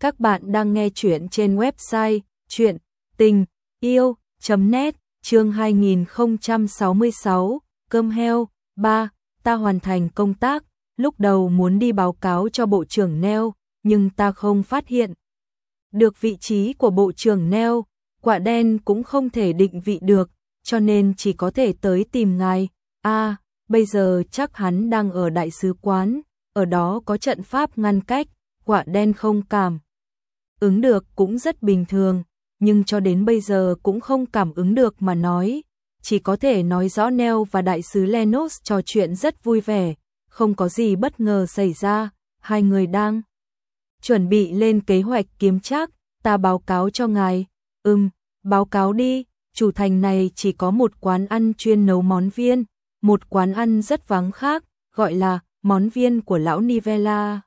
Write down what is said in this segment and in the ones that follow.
Các bạn đang nghe chuyện trên website chuyện tình yêu.net chương 2066 Cơm heo 3. Ta hoàn thành công tác, lúc đầu muốn đi báo cáo cho Bộ trưởng Neo, nhưng ta không phát hiện. Được vị trí của Bộ trưởng Neo, quả đen cũng không thể định vị được, cho nên chỉ có thể tới tìm ngài. a bây giờ chắc hắn đang ở đại sứ quán, ở đó có trận pháp ngăn cách, quả đen không cảm. Ứng được cũng rất bình thường, nhưng cho đến bây giờ cũng không cảm ứng được mà nói, chỉ có thể nói rõ Neo và đại sứ Lenos trò chuyện rất vui vẻ, không có gì bất ngờ xảy ra, hai người đang chuẩn bị lên kế hoạch kiếm trác, ta báo cáo cho ngài. Ừm, báo cáo đi, chủ thành này chỉ có một quán ăn chuyên nấu món viên, một quán ăn rất vắng khác, gọi là món viên của lão Nivella.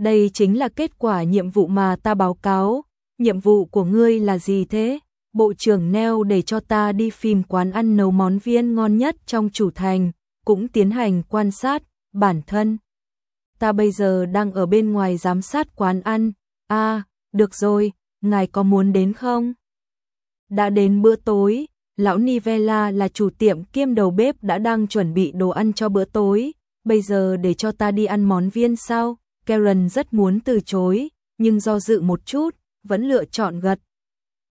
Đây chính là kết quả nhiệm vụ mà ta báo cáo. Nhiệm vụ của ngươi là gì thế? Bộ trưởng neo để cho ta đi phim quán ăn nấu món viên ngon nhất trong chủ thành, cũng tiến hành quan sát bản thân. Ta bây giờ đang ở bên ngoài giám sát quán ăn. a à, được rồi, ngài có muốn đến không? Đã đến bữa tối, lão Nivella là chủ tiệm kiêm đầu bếp đã đang chuẩn bị đồ ăn cho bữa tối, bây giờ để cho ta đi ăn món viên sao? Karen rất muốn từ chối, nhưng do dự một chút, vẫn lựa chọn gật.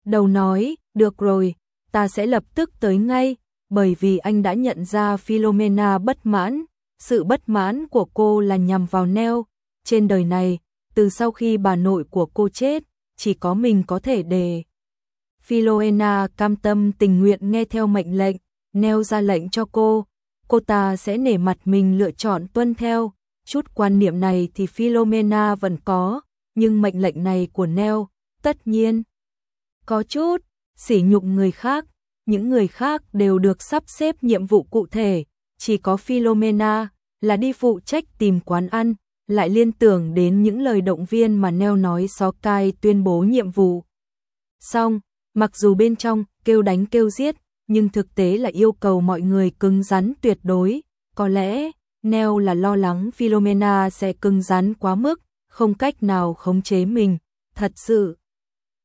Đầu nói, được rồi, ta sẽ lập tức tới ngay, bởi vì anh đã nhận ra Philomena bất mãn, sự bất mãn của cô là nhằm vào Neo, trên đời này, từ sau khi bà nội của cô chết, chỉ có mình có thể đề. Philomena cam tâm tình nguyện nghe theo mệnh lệnh, Neo ra lệnh cho cô, cô ta sẽ nể mặt mình lựa chọn tuân theo, chút quan niệm này thì Philomena vẫn có, nhưng mệnh lệnh này của Neo, tất nhiên, có chút, sỉ nhục người khác, những người khác đều được sắp xếp nhiệm vụ cụ thể, chỉ có Philomena là đi phụ trách tìm quán ăn, lại liên tưởng đến những lời động viên mà Neo nói xó cai tuyên bố nhiệm vụ. Xong, mặc dù bên trong kêu đánh kêu giết, nhưng thực tế là yêu cầu mọi người cứng rắn tuyệt đối, có lẽ Neo là lo lắng Philomena sẽ cứng rắn quá mức, không cách nào khống chế mình, thật sự.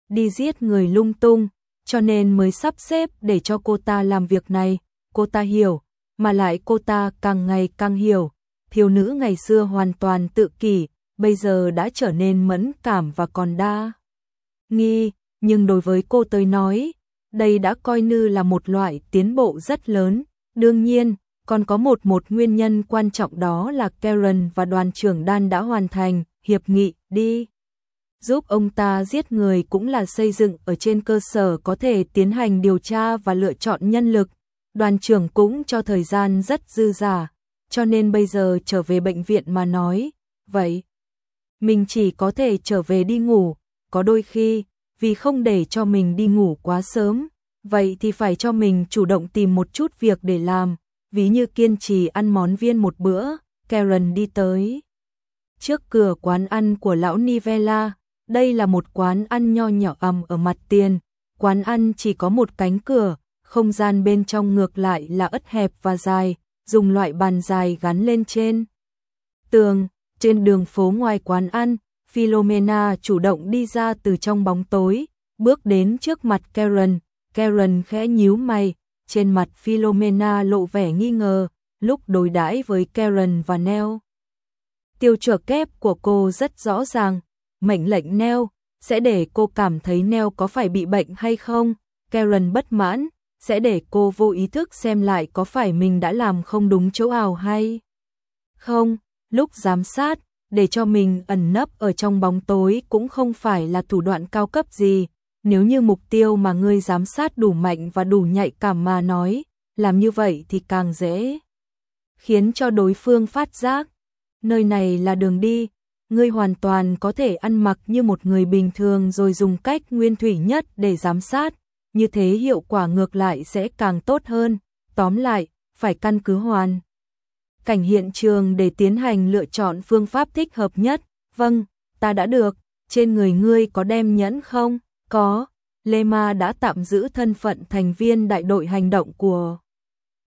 Đi giết người lung tung, cho nên mới sắp xếp để cho cô ta làm việc này, cô ta hiểu, mà lại cô ta càng ngày càng hiểu. Thiếu nữ ngày xưa hoàn toàn tự kỷ, bây giờ đã trở nên mẫn cảm và còn đa. Nghi, nhưng đối với cô tới nói, đây đã coi như là một loại tiến bộ rất lớn. Đương nhiên, còn có một một nguyên nhân quan trọng đó là Karen và đoàn trưởng Dan đã hoàn thành hiệp nghị đi. Giúp ông ta giết người cũng là xây dựng ở trên cơ sở có thể tiến hành điều tra và lựa chọn nhân lực. Đoàn trưởng cũng cho thời gian rất dư giả, cho nên bây giờ trở về bệnh viện mà nói, vậy. Mình chỉ có thể trở về đi ngủ, có đôi khi, vì không để cho mình đi ngủ quá sớm, vậy thì phải cho mình chủ động tìm một chút việc để làm, ví như kiên trì ăn món viên một bữa, Karen đi tới. Trước cửa quán ăn của lão Nivella, đây là một quán ăn nho nhỏ ầm ở mặt tiền, quán ăn chỉ có một cánh cửa, không gian bên trong ngược lại là ất hẹp và dài, dùng loại bàn dài gắn lên trên. Tường, trên đường phố ngoài quán ăn, Philomena chủ động đi ra từ trong bóng tối, bước đến trước mặt Karen, Karen khẽ nhíu mày, trên mặt Philomena lộ vẻ nghi ngờ, lúc đối đãi với Karen và Neo. Tiêu chuẩn kép của cô rất rõ ràng, mệnh lệnh Neo sẽ để cô cảm thấy Neo có phải bị bệnh hay không, Karen bất mãn, sẽ để cô vô ý thức xem lại có phải mình đã làm không đúng chỗ nào hay không, lúc giám sát, để cho mình ẩn nấp ở trong bóng tối cũng không phải là thủ đoạn cao cấp gì, nếu như mục tiêu mà ngươi giám sát đủ mạnh và đủ nhạy cảm mà nói, làm như vậy thì càng dễ khiến cho đối phương phát giác. Nơi này là đường đi, ngươi hoàn toàn có thể ăn mặc như một người bình thường rồi dùng cách nguyên thủy nhất để giám sát, như thế hiệu quả ngược lại sẽ càng tốt hơn. Tóm lại, phải căn cứ hoàn cảnh hiện trường để tiến hành lựa chọn phương pháp thích hợp nhất. Vâng, ta đã được, trên người ngươi có đem nhẫn không? Có, Lema đã tạm giữ thân phận thành viên đại đội hành động của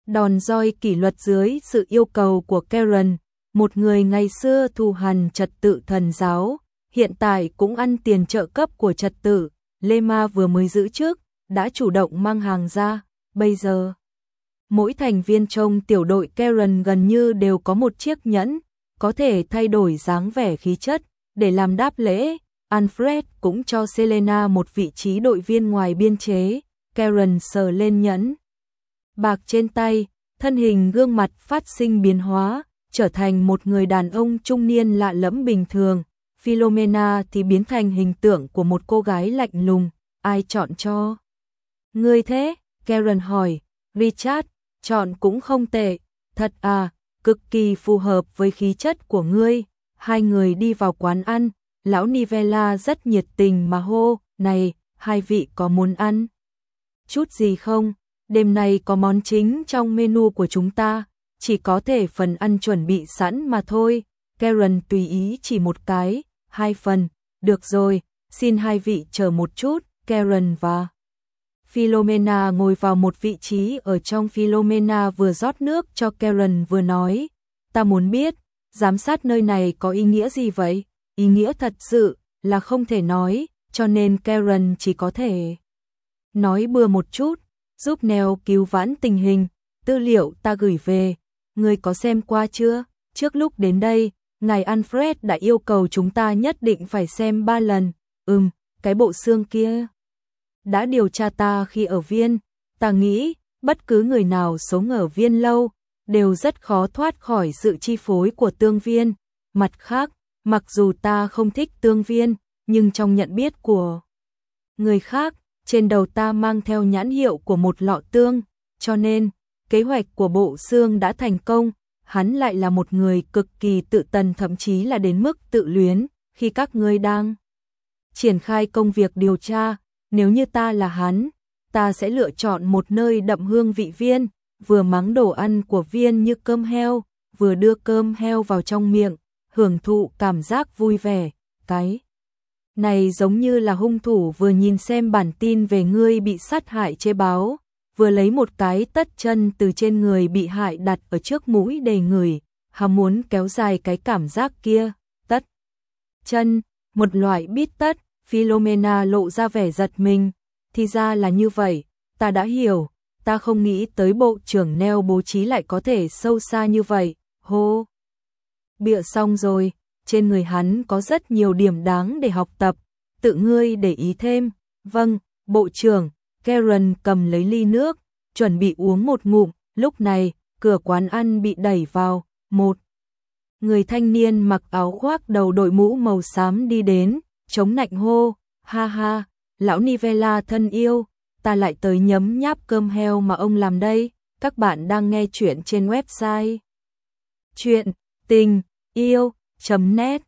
đòn roi kỷ luật dưới sự yêu cầu của Karen, một người ngày xưa thù hằn trật tự thần giáo, hiện tại cũng ăn tiền trợ cấp của trật tự, Lema vừa mới giữ trước, đã chủ động mang hàng ra, bây giờ. Mỗi thành viên trong tiểu đội Karen gần như đều có một chiếc nhẫn, có thể thay đổi dáng vẻ khí chất, để làm đáp lễ. Alfred cũng cho Selena một vị trí đội viên ngoài biên chế, Karen sờ lên nhẫn. Bạc trên tay, thân hình gương mặt phát sinh biến hóa, trở thành một người đàn ông trung niên lạ lẫm bình thường. Philomena thì biến thành hình tượng của một cô gái lạnh lùng, ai chọn cho? Ngươi thế? Karen hỏi, Richard, chọn cũng không tệ, thật à, cực kỳ phù hợp với khí chất của ngươi. Hai người đi vào quán ăn, lão Nivella rất nhiệt tình mà hô, này, hai vị có muốn ăn? Chút gì không? Đêm nay có món chính trong menu của chúng ta, chỉ có thể phần ăn chuẩn bị sẵn mà thôi. Karen tùy ý chỉ một cái, hai phần, được rồi, xin hai vị chờ một chút, Karen và Philomena ngồi vào một vị trí ở trong Philomena vừa rót nước cho Karen vừa nói, ta muốn biết, giám sát nơi này có ý nghĩa gì vậy? Ý nghĩa thật sự là không thể nói, cho nên Karen chỉ có thể nói bừa một chút, giúp Neo cứu vãn tình hình, tư liệu ta gửi về, người có xem qua chưa? Trước lúc đến đây, ngài Alfred đã yêu cầu chúng ta nhất định phải xem ba lần. Ừm, cái bộ xương kia đã điều tra ta khi ở viên, ta nghĩ bất cứ người nào sống ở viên lâu đều rất khó thoát khỏi sự chi phối của tương viên. Mặt khác, mặc dù ta không thích tương viên, nhưng trong nhận biết của người khác, trên đầu ta mang theo nhãn hiệu của một lọ tương, cho nên kế hoạch của bộ xương đã thành công, hắn lại là một người cực kỳ tự tần thậm chí là đến mức tự luyến, khi các ngươi đang triển khai công việc điều tra, nếu như ta là hắn, ta sẽ lựa chọn một nơi đậm hương vị viên, vừa mắng đồ ăn của viên như cơm heo, vừa đưa cơm heo vào trong miệng, hưởng thụ cảm giác vui vẻ, cái này giống như là hung thủ vừa nhìn xem bản tin về ngươi bị sát hại chế báo, vừa lấy một cái tất chân từ trên người bị hại đặt ở trước mũi đầy người, ham muốn kéo dài cái cảm giác kia, tất chân, một loại bít tất, Philomena lộ ra vẻ giật mình, thì ra là như vậy, ta đã hiểu, ta không nghĩ tới bộ trưởng neo bố trí lại có thể sâu xa như vậy, hô. Bịa xong rồi, trên người hắn có rất nhiều điểm đáng để học tập, tự ngươi để ý thêm, vâng, bộ trưởng, Karen cầm lấy ly nước, chuẩn bị uống một ngụm, lúc này, cửa quán ăn bị đẩy vào, một. Người thanh niên mặc áo khoác đầu đội mũ màu xám đi đến, chống nạnh hô, ha ha, lão Nivella thân yêu, ta lại tới nhấm nháp cơm heo mà ông làm đây, các bạn đang nghe chuyện trên website. Chuyện tình yêu.net